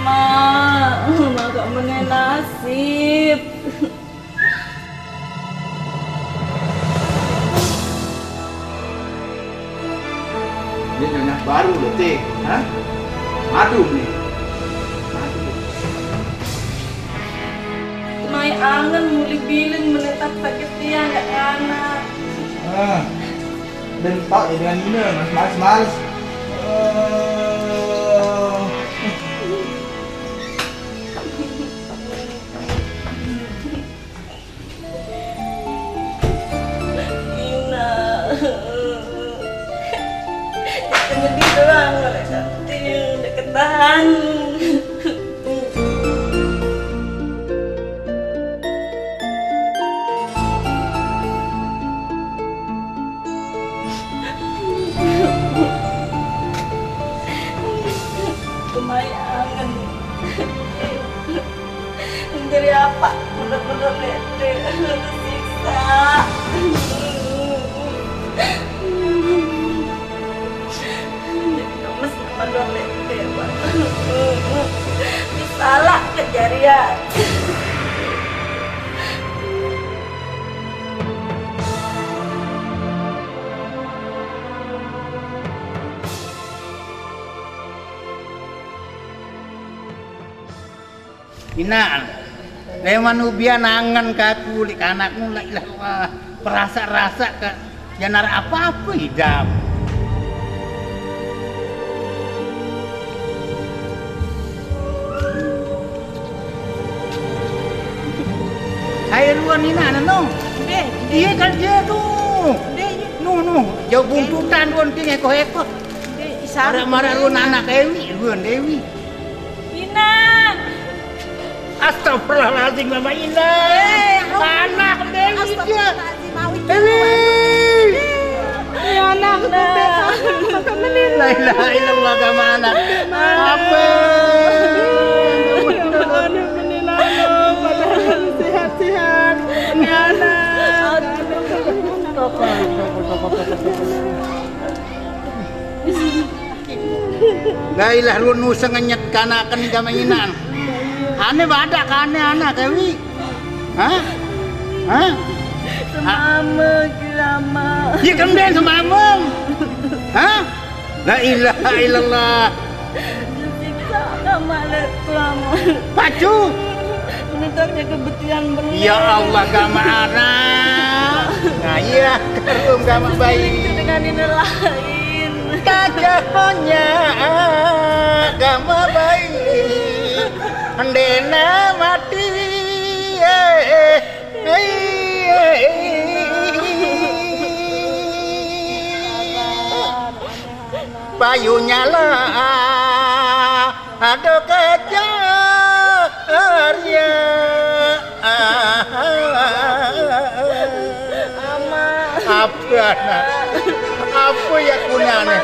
punya nasib. Ini nyonya baru loh, Teh. Hah? Madu nih. Madu. Mai angen muli bilin menetap sakit dia nggak anak. Ah. Dan tak ya dengan Nina, mas males males. Ina. Deketan. Lumayan. Dari apa? Bener-bener bete. Tersiksa. Mas lete. Salah kejadian. Inaan. Leman ubian angan kaku lik anakmu lah ilah wah perasa-rasa ke janar apa-apa hidup. Saya luar ni nak no. Deh, dia kan dia tu. Deh, no no. Jauh buntutan pun tinggal kau ekor. Marah-marah lu anak Dewi, lu Dewi. Ina. Astagfirullahaladzim Mama Ina. Anak Dewi dia. Dewi. Anak dah. La ilaha illallah kama anak. Apa? La ilah lu nusa ngenyet kana kan kama Ina. Ane badak kane anak Dewi. Hah? Hah? Mama lama. Dia kan den sama among. Hah? La ilaha illallah. Siksa kamu lama. Pacu. Menetarnya kebetian benar. Ya Allah gama anak. Nah iya, kerum gama bayi. dengan ini lain. Kacahnya gama bayi. Andena mati. Eh, eh, Payunya lah ada kejarnya. Apa nak? Apa ya kunane?